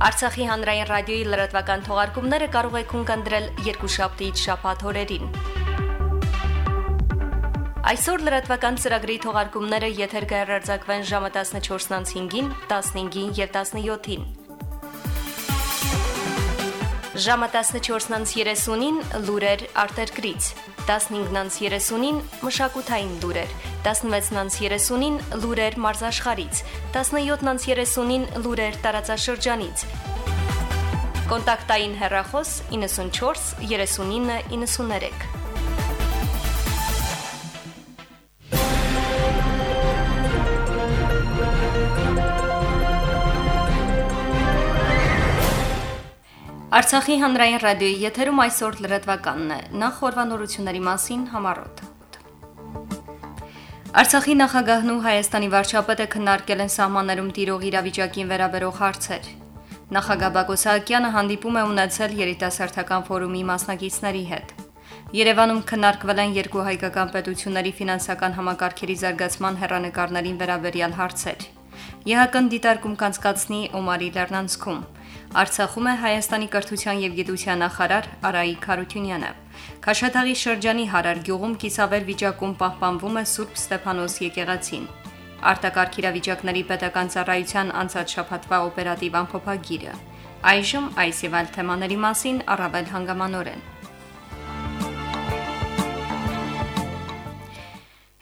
Արցախի հանրային ռադիոյի լրատվական թողարկումները կարող եք ունկնդրել երկուշաբթիից շաբաթ օրերին։ Այսօր լրատվական ծրագրի թողարկումները եթեր կհեռարձակվեն ժամը 14:05-ին, 15-ին եւ 17-ին։ Ժամը 14:30-ին լուրեր արտերկրից, 15:30-ին մշակութային լուրեր, 16:30-ին լուրեր մարզաշխարից, 17:30-ին լուրեր տարածաշրջանից։ Կոնտակտային հեռախոս 94 39 93 Արցախի հանրային ռադիոյի եթերում այսօր լրատվականն է։ Նախ խորվանորությունների մասին համառոտ։ Արցախի նախագահն ու Հայաստանի վարչապետը քննարկել են սահմաններում տիրող իրավիճակին վերաբերող հարցեր։ Նախագահ Բակո Սահակյանը հանդիպում է ունեցել երիտասարդական ֆորումի մասնակիցների հետ։ Երևանում քննարկվել են երկու հայկական պետությունների ֆինանսական համակարգերի զարգացման հերանեկարներին վերաբերյալ հարցեր։ ԵՀԿ-ն դիտարկում կանցկացնի Օմարի Լեռնանցքում։ Արցախում է Հայաստանի կրթության եւ գիտության նախարար Արայիկ Խարությունյանը։ Քաշաթաղի շրջանի Հարար գյուղում կիսավեր վիճակում պահպանվում է Սուրբ Ստեփանոս եկեղեցին։ Արտակարգ իրավիճակների պետական ծառայության անցած շաբաթվա օպերատիվ ամփոփագիրը։ Այժմ այս եւ այլ թեմաների մասին առավել հանգամանորեն։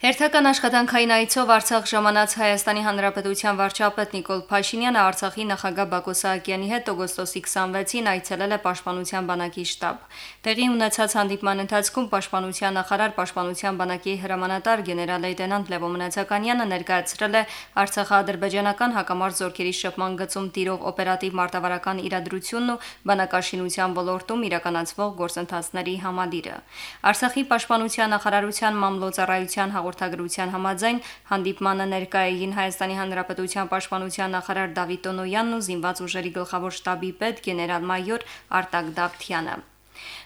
Հերթական աշխատանքային այցով Արցախ ժամանած Հայաստանի Հանրապետության վարչապետ Նիկոլ Փաշինյանը Արցախի նախագահ Բակո Սահակյանի հետ օգոստոսի 26-ին այցելել է Պաշտպանության բանակի շտաբ։ Տեղի ունեցած հանդիպման ընթացքում Պաշտպանության նախարար Պաշտպանության բանակի հրամանատար գեներալ-լեյտենանտ Լևո Մնացականյանը ներկայացրել է Արցախա-ադրբեջանական հակամարտ զորքերի շփման գծում տիրող օպերատիվ մարտավարական իրադրությունն ու բանակաշինության ոլորտում իրականացվող գործընթացների համալիրը։ Արցախի Պաշտպանության նախարարության մամլոյցարայության հաղորդագրության համաձայն հանդիպմանը ներկայ էին Հայաստանի Հանրապետության Պաշտպանության նախարար Դավիթ Տոնոյանն ու զինված ուժերի գլխավոր շտաբի պետ գեներալ-մայոր Արտակ Դավթյանը։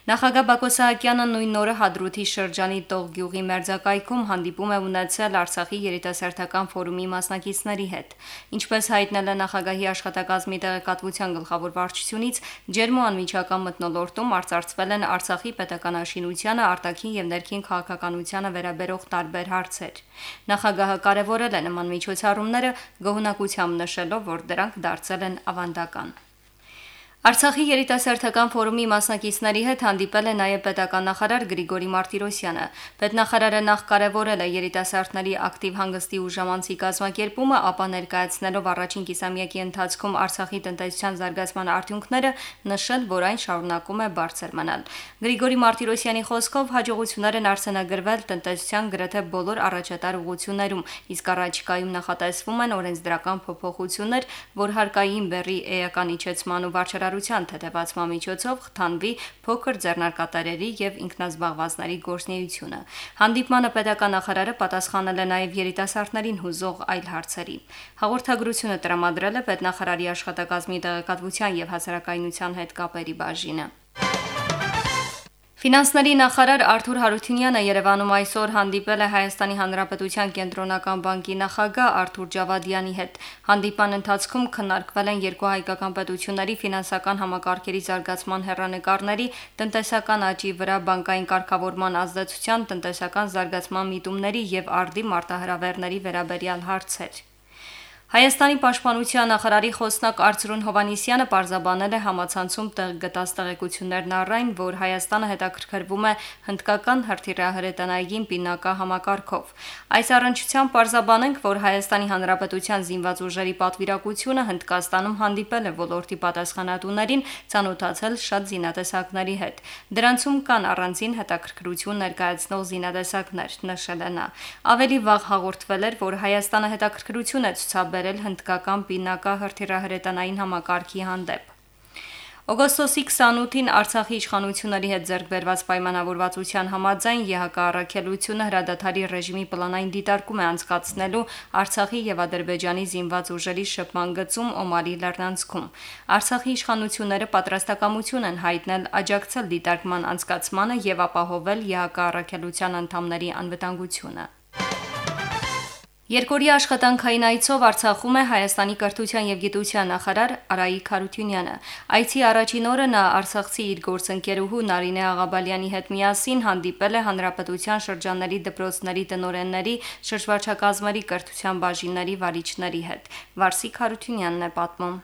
Նախագահ Բակո Սահակյանը նույն օրը Հադրութի շրջանի Տող գյուղի մերձակայքում հանդիպում է ունեցել Արցախի երիտասարդական ֆորումի մասնակիցների հետ։ Ինչպես հայտնել է նախագահի աշխատակազմի տեղեկատվության գլխավոր վարչությունից, ջերմու անմիջական մտնոլորտում արծարծվել են Արցախի պետականաշինությանը, արտաքին եւ ներքին քաղաքականությանը վերաբերող տարբեր հարցեր։ Նախագահը կարևորել է նման միջոցառումները գոհունակությամբ նշելով, որ դրանք դարձել են ավանդական։ Արցախի երիտասարդական ֆորումի մասնակիցների հետ հանդիպել է նաև պետական նախարար Գրիգորի Մարտիրոսյանը։ Պետնախարարը նախ կարևորել է երիտասարդների ակտիվ հանգստի ու ժամանցի կազմակերպումը, ապա ներկայացնելով առաջին կիսամյակի ընթացքում Արցախի տնտեսության զարգացման արդյունքները, նշել, որ այն շարունակում է բարձր մնալ։ Գրիգորի Մարտիրոսյանի խոսքով հաջողություններ են արձանագրվել տնտեսության գրեթե բոլոր առաջատար ուղություններում, իսկ առաջիկայում նախատեսվում են օրենսդրական փոփոխություններ, որ հարկային բեռի էական իջեցման ու վարչարար շինարարության թեթևացման միջոցով խթանվի փոքր ձեռնարկատարերի եւ ինքնազբաղվածների գործնեությունը։ Հանդիպմանը պետական նախարարը պատասխանել է նաեւ երիտասարդներին հուզող այլ հարցերի։ Հաղորդագրությունը տրամադրել է պետնախարարի աշխատակազմի տեղեկատվության եւ հասարակայնության հետ կապերի բաժինը։ Ֆինանսների նախարար Արթուր Հարությունյանը Երևանում այսօր հանդիպել է Հայաստանի Հանրապետության կենտրոնական բանկի նախագահ Արթուր Ջավադյանի հետ։ Հանդիպան ընթացքում քննարկվել են երկու հայկական պետությունների ֆինանսական համակարգերի զարգացման հերանեկարների, տնտեսական աճի վրա բանկային կարգավորման ազդեցության, տնտեսական զարգացման միտումների եւ արդի մարտահրավերների վերաբերյալ հարցեր։ Հայաստանի պաշտպանության նախարարի խոսնակ Արծրուն Հովանիսյանը պարզաբանել է համացանցում տեղ գտած տեղեկություններն առայն, որ Հայաստանը հետաքրքրվում է հնդկական հրթիռահրետանային պինակա համակարգով։ Այս առնչությամբ պարզաբանենք, որ Հայաստանի Հանրապետության զինված ուժերի պատվիրակությունը Հնդկաստանում հանդիպել է ոլորտի պատասխանատուներին, ցանոթացել շատ զինատեսակների հետ։ Դրանցում կան առանձին հետաքրքրություն ներկայացնող զինատեսակներ, նշել է նա։ Ավելի վաղ հաղորդվել էր, որ Հայաստանը հետաքրքրություն է ցուցաբերել հայտարարել հնդկական պինակա հրթիռահրետանային համակարգի հանդեպ։ Օգոստոսի 28-ին Արցախի իշխանությունների հետ ձեռք բերված պայմանավորվածության համաձայն ԵՀԿ առաքելությունը հրադադարի ռեժիմի պլանային դիտարկում է անցկացնելու Արցախի եւ Ադրբեջանի զինված ուժերի շփման գծում Օմարի լեռնանցքում։ Արցախի իշխանությունները պատրաստակամություն են հայտնել աջակցել դիտարկման անցկացմանը եւ ապահովել ԵՀԿ առաքելության անդամների անվտանգությունը։ Երկորի աշխատանքային այցով Արցախում է Հայաստանի կրթության եւ գիտության նախարար Արայիկ Խարությունյանը։ Այցի առաջին օրը նա Արցախցի իր գործընկերուհու Նարինե Աղաբալյանի հետ միասին հանդիպել է հանրապետության շրջանների դպրոցների տնօրենների, շրջվարչակազմերի կրթության բաժինների վարիչների հետ։ Վարսիկ Խարությունյանն է պատմում.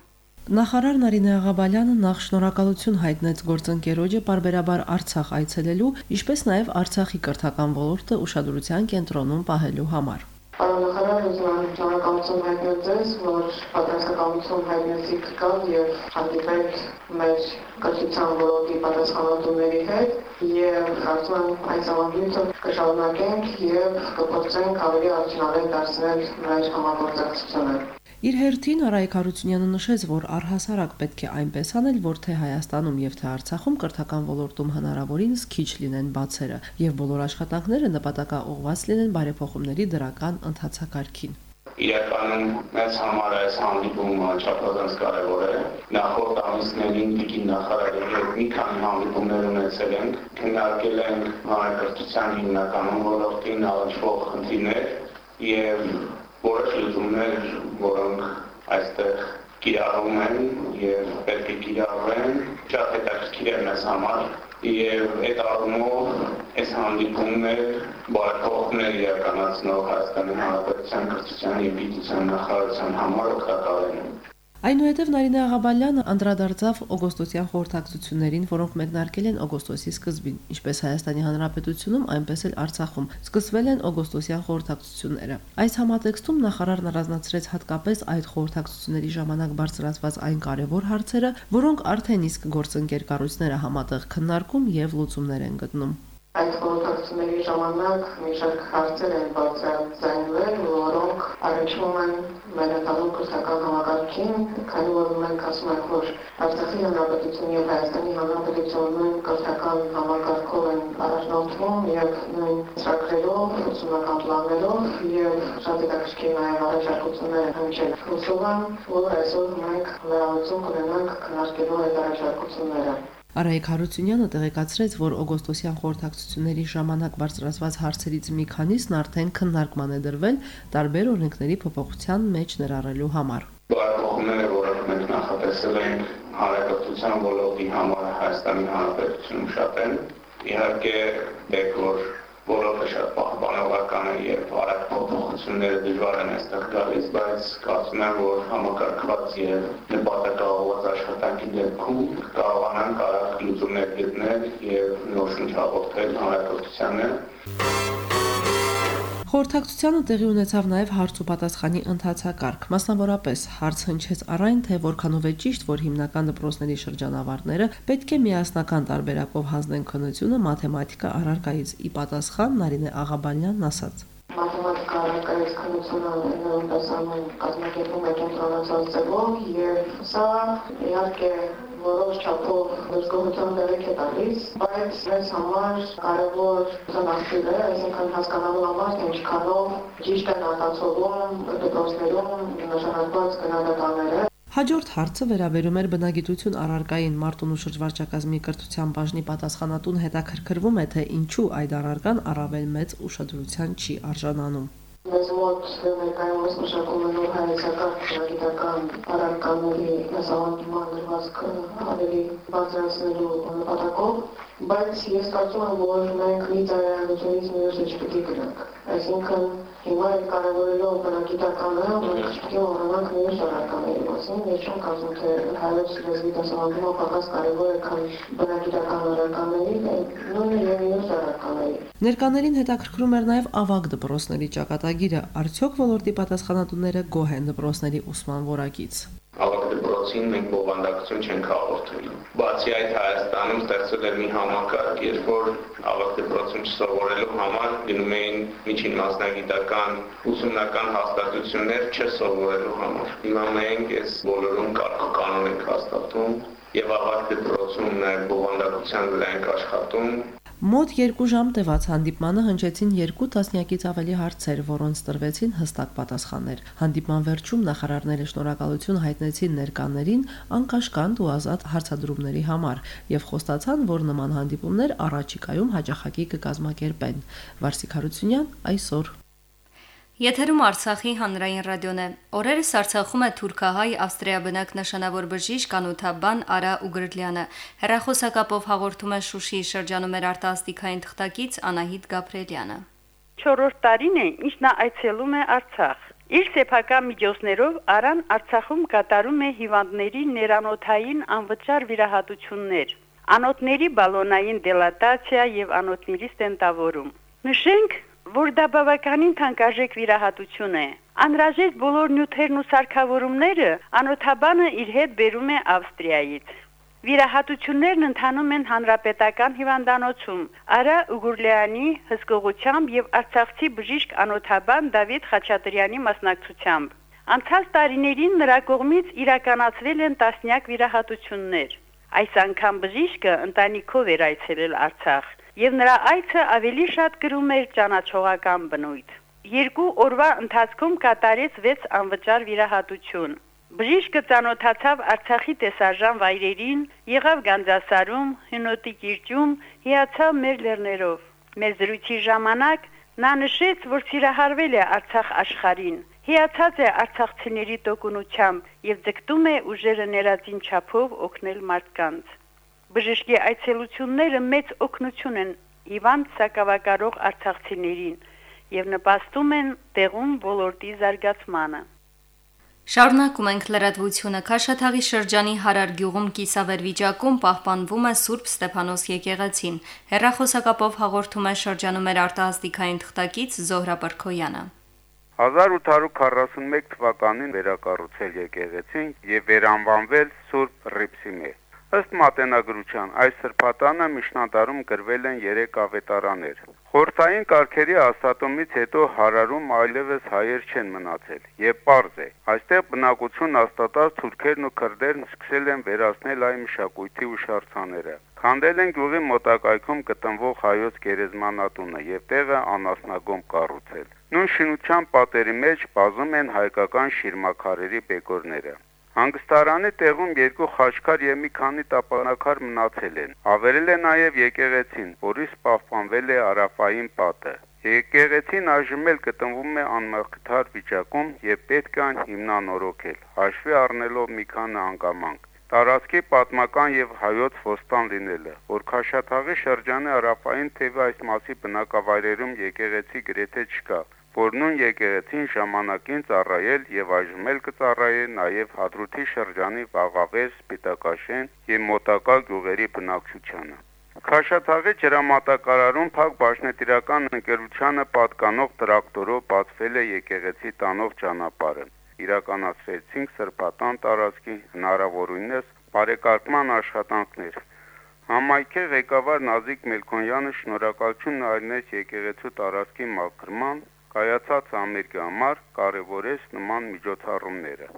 Նախարար Նարինե Աղաբալյանը նախ շնորհակալություն հայտնեց գործընկերոջը բարբերաբար Արցախ այցելելու, ինչպես նաև Արցախի կրթական ոլորտը ուշադրության կենտրոնում պահելու համար։ Պարոն նախարար, ուզում եմ շնորհակալություն հայտնել ձեզ, որ պատասխանատվություն հայտնեցիք կալ եւ հանդիպեք մեր կրթության ոլորտի պատասխանատուների հետ եւ կարծում եմ այս ամբողջը կշարունակենք եւ կփորձենք ավելի արդյունավետ դարձնել մեր համագործակցությունը։ Իր հերթին Արայք Հարությունյանը նշեց, որ առհասարակ պետք է այնպես անել, որ թե Հայաստանում եւ թե Արցախում կրթական ոլորտում հնարավորինս քիչ լինեն բացերը եւ բոլոր աշխատանքները նպատակաուղված լինեն բարեփոխումների դրական ընթացակարգին։ Իրականում մեծ համար այս հանդիպումը չափազանց կարևոր է։ Նախորդ ամիսներին դիքի նախարարի հետ մի քանի հանդիպումներ ունեցել ենք, քննարկել ենք հանրակրթության հիմնականում ոլորտին առնչվող խնդիրներ եւ որոշ լուծումներ, որոնք այստեղ կիրառում են եւ պետք է կիրառվեն, շատ հետաքրքիր են մեզ համար եւ այդ առումով այս հանդիպումներ բարեփոխումներ իրականացնող Հայաստանի Հանրապետության կրթության եւ գիտության նախարարության համար օգտակար են։ Այնուհետև Նարինե Աղաբալյանը անդրադարձավ օգոստոսյան խորհրդակցություններին, որոնք մեկնարկել են օգոստոսի սկզբին, ինչպես Հայաստանի Հանրապետությունում, այնպես էլ Արցախում։ Սկսվել են օգոստոսյան խորհրդակցությունները։ Այս համատեքստում նախարարն առանձնացրեց հատկապես այդ խորհրդակցությունների ժամանակ բարձրացված այն կարևոր հարցերը, որոնք արդեն իսկ գործընկեր կառույցները համատեղ քննարկում եւ լուծումներ են գտնում։ Այդ խորհրդակցությունների ժամանակ մի շարք հարցեր են բարձրացնել, որոնք առնչվում են մենատալու կրթական համակարգին, քանի որ մենք ասում ենք, որ Արցախի հանրապետություն եւ Հայաստանի հանրապետությունը նույն կրթական համակարգով են առաջնորդվում եւ նույն ծրագրերով, ուսումնական պլաններով եւ շատ հետաքրքիր նաեւ առաջարկություններ են հնչել։ Հուսով եմ, որ այսօր մենք լավություն կունենանք քննարկելու այդ առաջարկությունները։ Արայիկ Հարությունյանը տեղեկացրեց, որ օգոստոսյան խորհրդակցությունների ժամանակ բարձրացված հարցերից մի քանիսն արդեն քննարկման է դրվել տարբեր օրենքների փոփոխության մեջ ներառելու համար։ Բարեփոխումները, որոնք մենք նախատեսել ենք հանրապետության ոլորտի համար Հայաստանի Հանրապետությունում շատ են։ Իհարկե, դեպք որ որովը շատ պահպանողական է եւ արագ փոփոխությունները դժվար են այստեղ գալիս, բայց կարծում եմ, որ համակարգված եւ նպատակաուղղված աշխատանքի դեպքում կարողանանք արագ լուծումներ գտնել եւ նոր շունչ հաղորդել հանրապետությանը։ Խորհրդակցությանը տեղի ունեցավ նաև հարց ու պատասխանի ընթացակարգ։ Մասնավորապես հարց հնչեց առայն, թե որքանով է ճիշտ, որ հիմնական դպրոցների շրջանավարտները պետք է միասնական տարբերակով հանձնեն քննությունը մաթեմատիկա առարկայից։ Ի պատասխան Նարինե Աղաբանյանն ասաց. Մաթեմատիկա առարկայից քննությունը նույնպես անում կազմակերպում է կենտրոնացած ձևով եւ սա իհարկե որոշ չափով դժգոհություն դերեք է տալիս, բայց մեզ համար կարևոր զանազդիր է, այսինքն հասկանալու համար, թե ինչքանով ճիշտ են արտացոլում դպրոցներում նշանակված գնահատականները Հաջորդ հարցը վերաբերում էր բնագիտություն առարկային Մարտունու շրջվարչակազմի կրթության բաժնի պատասխանատուն հետաքրքրվում է թե ինչու այդ առարկան առավել մեծ ուշադրության չի արժանանում։ Մեզ մոտ ներկայումս մշակում են նոր հայեցական գիտական առարկաների դասավանդման դրվածքը ավելի բարձրացնելու նպատակով, բայց ես կարծում եմ, որ մենք մի ծայրահեղությունից մյուսը չպետք է գնանք։ Այսինքն Հիմա այդ կարևորելով բնագիտականը, մենք չպետք է մոռանանք մյուս առարկաների մասին։ Ես չեմ կարծում, թե հայոց լեզվի դասավանդումը պակաս կարևոր է, քան բնագիտական առարկաների, նույնը եւ մյուս առարկաների։ Ներկաներին հետաքրքրում էր նաև ավագ դպրոցների ճակատագիրը։ Արդյոք ոլորտի պատասխանատուները գոհ են դպրոցների ուսման որակից դպրոցին մենք բովանդակություն չենք հաղորդում։ Բացի այդ Հայաստանում ստեղծվել էր մի համակարգ, երբ որ ավակ դպրոցում չսովորելու համար գնում էին միջին մասնագիտական ուսումնական հաստատություններ չսովորելու համար։ Հիմա մենք այս բոլորում կարգ-կանոն ենք հաստատում եւ ավակ դպրոցում նաև բովանդակության վրա ենք աշխատում Մոտ 2 ժամ տևած հանդիպմանը հնչեցին երկու տասնյակից ավելի հարցեր, որոնց տրվեցին հստակ պատասխաններ։ Հանդիպման վերջում նախարարները շնորհակալություն հայտնեցին ներկաներին անկաշկանդ ու ազատ հարցադրումների համար եւ խոստացան, որ նման հանդիպումներ առաջիկայում հաջախակի կկազմակերպեն։ Վարսիկ Հարությունյան այսօր Եթերում Արցախի հանրային ռադիոն է։ Օրերս Արցախում է թուրքահայ ավստրիաբնակ նշանավոր բժիշկ Անոթաբան Արա Ուգրլյանը։ Հերախոսակապով հաղորդում է Շուշիի շրջանում էր արտասթիկային թղթակից Անահիտ Գաբրելյանը։ 4-րդ տարին է, ինչ նա այցելում է Արցախ։ Իր սեփական միջոցներով Արան Արցախում կատարում է հիվանդների ներանոթային անվճար վիրահատություններ, անոթների բալոնային դելատացիա եւ անոթների ստենտավորում։ Նշենք, որ դա բավականին թանկարժեք վիրահատություն է։ Անհրաժեշտ բոլոր նյութերն ու սարքավորումները անօթաբանը իր հետ բերում է Ավստրիայից։ Վիրահատություններն ընթանում են հանրապետական հիվանդանոցում Արա Ուգուրլյանի հսկողությամբ եւ Արցախցի բժիշկ անօթաբան Դավիթ Խաչատրյանի մասնակցությամբ։ Անցած տարիներին նրա կողմից իրականացվել են տասնյակ վիրահատություններ։ Այս անգամ բժիշկը ընտանիքով էր այցելել Արցախ եւ նրա այցը ավելի շատ գրում էր ճանաչողական բնույթ։ Երկու օրվա ընթացքում կատարեց 6 անվճար վիրահատություն։ Բժիշկը ծանոթացավ Արցախի տեսարժան վայրերին, եղավ Գանձասարում, Հնոտի կիրճում, հիացավ մեր լեռներով։ Մեր զրույցի ժամանակ նա նշեց, որ սիրահարվել է Արցախ աշխարհին, հիացած է արցախցիների տոկունությամբ եւ ձգտում է ուժերը ներածին չափով օգնել մարդկանց։ Բժշկի այցելությունները մեծ օգնություն են հիվանդ սակավակարող արցախցիներին եւ նպաստում են տեղում ոլորտի զարգացմանը։ Շարունակում ենք լրատվությունը Քաշաթաղի շրջանի Հարար գյուղում կիսավեր վիճակում պահպանվում է Սուրբ Ստեփանոս եկեղեցին։ Հերրախոսակապով հաղորդում է շրջանում էր արտահասթիկային թղթակից Զոհրա Բրքոյանը։ 1841 թվականին վերակառուցել եկեղեցին եւ վերանվանվել Սուրբ Ռիփսիմե։ Ըստ մատենագրության այս սրբատանը միջնադարում գրվել են 3 ավետարաներ։ Խորթային կարգերի հաստատումից հետո հարարում այլևս հայեր չեն մնացել եւ པարզ է այստեղ բնակություն հաստատած թուրքերն ու քրդերն սկսել են վերացնել այն մշակույթի ուշարձաները Քանդել են գյուղի մոտակայքում գտնվող հայոց գերեզմանատունը եւ տեղը անասնագոմ կառուցել։ Նույն շինության պատերի մեջ բազում են հայկական շիրմաքարերի բեկորները։ Հանգստարանի տեղում երկու խաչքար եւ մի քանի տապանակար մնացել են։ Ավերել է նաեւ եկեղեցին, որից պահպանվել է արաֆային պատը։ Եկեղեցին այժմ էլ գտնվում է անմխիթար վիճակում եւ պետք է հիմնանորոգել, հաշվի առնելով մի քանի անգամանք։ Տարածքի պատմական եւ հայոց ոստան լինելը, որ Քաշաթաղի շրջանի արաֆային թևի այս մասի բնակավայրերում եկեղեցի գրեթե չկա, որ նույն եկեղեցին ժամանակին ծառայել եւ այժմ էլ կծառայե նաեւ Հադրութի շրջանի Վաղավեր, Սպիտակաշեն եւ մոտակա գյուղերի բնակչությանը։ Քաշաթաղի ջրամատակարարում Փակ Բաշնետիրական ընկերությանը պատկանող տրակտորով բացվել է եկեղեցի տանող ճանապարհը։ Իրականացրեցինք սրբատան տարածքի հնարավորինս բարեկարգման աշխատանքներ։ Համայնքի ղեկավար Նազիկ Մելքոնյանը շնորհակալություն հայտնեց եկեղեցու տարածքի մաքրման կայացած ամերիկի համար կարևորեց նման միջոցառումները։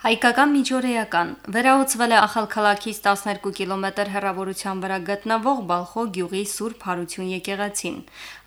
Հայկական միջօրեական. Վերահոսվել է Ախալքալաքից 12 կիլոմետր հեռավորության վրա գտնվող Բալխո գյուղի Սուրբ Հարություն եկեղեցին։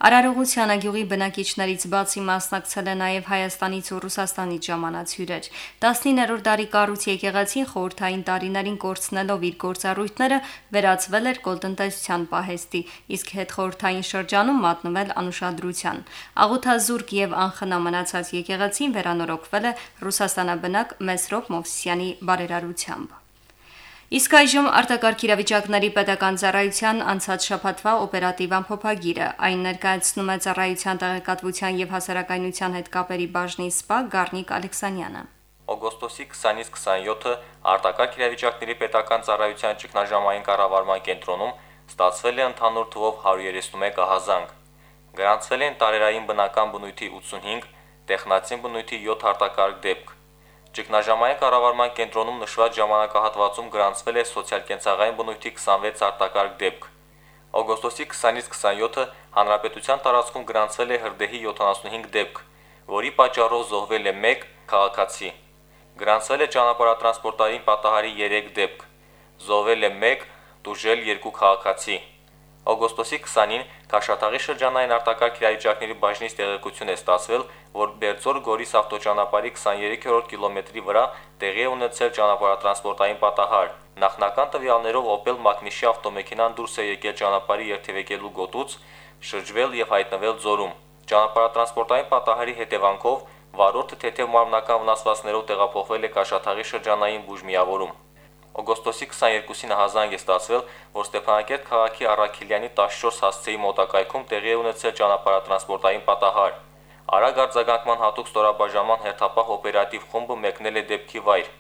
Արարողությանը գյուղի բնակիչներից բացի մասնակցել է նաև Հայաստանից ու Ռուսաստանից ժամանած հյուրեր։ 19-րդ դարի կառույց եկեղեցին խորթային տարիներին կորցնելով իր գործառույթները վերածվել էր կոլտնտեսության պահեստի, իսկ հետխորթային շրջանում մատնվել անուշադրության։ Աղոթազուրկ եւ անխնա մնացած եկեղեցին վերանորոգվել է Ռուսաստանաբնակ Մեսրո Հակոբ Մովսյանի բարերարությամբ։ Իսկ այժմ արտակարգ իրավիճակների պետական ծառայության անցած շաբաթվա օպերատիվ ամփոփագիրը այն ներկայացնում է ծառայության տեղեկատվության եւ հասարակայնության հետ կապերի բաժնի սպա Գառնիկ Ալեքսանյանը։ Օգոստոսի 20-ից 27-ը արտակարգ իրավիճակների պետական ծառայության ճգնաժամային կառավարման կենտրոնում ստացվել է ընդհանուր թվով 131 ահազանգ։ Գրանցվել են տարերային բնական բնույթի 85, տեխնացին բնույթի 7 արտակարգ դեպք, Ճգնաժամային կառավարման կենտրոնում նշված ժամանակահատվածում գրանցվել է սոցիալ-կենցաղային բնույթի 26 արտակարգ դեպք։ Օգոստոսի 20-ից 27-ը հանրապետության տարածքում գրանցվել է հրդեհի 75 դեպք, որի պատճառով զոհվել է 1 քաղաքացի։ Գրանցվել է ճանապարհատրանսպորտային պատահարի 3 դեպք, զոհվել է 1, դուժել 2 քաղաքացի։ Օգոստոսի 20-ին Քաշաթաղի շրջանային արտակարգ իրավիճակների բաժնից տեղեկություն է ստացվել, որ Բերձոր-Գորիս ավտոճանապարհի 23-րդ կիլոմետրի վրա տեղի է ունեցել ճանապարհատրանսպորտային պատահար։ Նախնական տվյալներով Opel Magnishi ավտոմեքենան դուրս է եկել ճանապարհի երթևեկելու գոտուց, շրջվել եւ հայտնվել ձորում։ Ճանապարհատրանսպորտային պատահարի հետևանքով վարորդը թեթև մարմնական վնասվածքներով տեղափոխվել է Կաշաթաղի շրջանային բուժմիավորում։ Օգոստոսի 22-ին հազանգ է ստացվել, որ Ստեփանակերտ քաղաքի Արաքելյանի 14 հասցեի մոտակայքում տեղի է ունեցել ճանապարհատրանսպորտային պատահար։ Արագ արձագանքման հատուկ ստորաբաժանման հերթապահ օպերատիվ խումբը մեկնել է դեպքի վայր։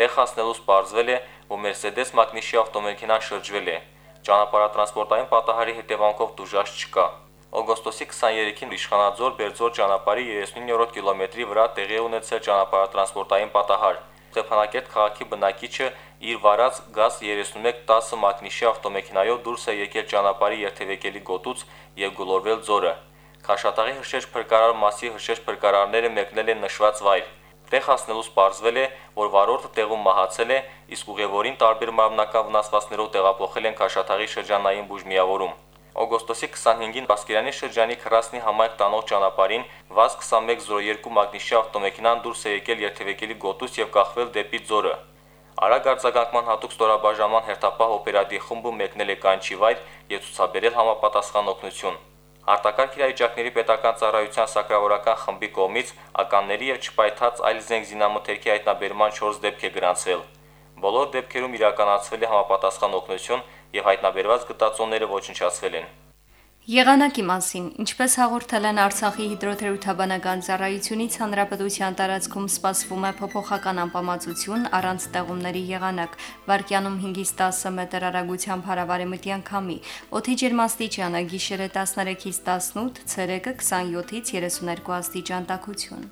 Տեղ հասնելուց պարզվել է, որ Mercedes մակնիշի ավտոմեքենան շրջվել է։ Ճանապարհատրանսպորտային պատահարի հետևանքով դժուժ չկա։ Օգոստոսի 23-ին Իշխանաձոր Բերձոր ճանապարհի 39-րդ կիլոմետրի վրա տեղի ունեցել ճանապարհատրանսպորտային պատահար։ Ստեփանակերտ քաղաքի բնակիչը իր վարած ԳԱԶ 3110 մակնիշի ավտոմեքենայով դուրս է եկել ճանապարհի երթևեկելի գոտուց եւ գլորվել ձորը։ Քաշաթաղի հրշեջ փրկարար մասի հրշեջ փրկարարները մեկնել են նշված վայր։ Տեղ հասնելուց պարզվել է, որ վարորդը տեղում մահացել է, իսկ ուղևորին տարբեր մարմնական վնասվածքներով տեղափոխել են Քաշաթաղի շրջանային բուժմիավորում։ Օգոստոսի 25-ին Բասկերյանի շրջանի Քրասնի համայնք տանող ճանապարհին ՎԱԶ 2102 մագնիշի ավտոմեքենան դուրս է եկել երթևեկելի գոտուց եւ կախվել դեպի Ձորը։ Արագ արձագանքման հատուկ ստորաբաժանման հերթապահ օպերատիվ խումբը մեկնել է կանչի վայր եւ ցուցաբերել համապատասխան օգնություն։ Արտակարգ իրավիճակների պետական ծառայության սակրավորական խմբի կողմից ականների եւ չպայթած այլ զենք զինամթերքի հայտնաբերման 4 դեպք է գրանցվել։ Բոլոր դեպքերում իրականացվել է համապատասխան օգնություն եւ հայտնաբերված գտածոները ոչնչացվել են։ Եղանակի մասին, ինչպես հաղորդել են Արցախի հիդրոթերապևտաբանական ծառայությունից, հանրապետության տարածքում սպասվում է փոփոխական անբավարարություն առանց ստեղումների եղանակ, վարկյանում 5-ից 10 մետր արագությամբ հարավարեմտյան քամի։ Օդի ջերմաստիճանը՝ գիշերը 13-ից 18, ցերեկը 27-ից 32 աստիճան տաքություն։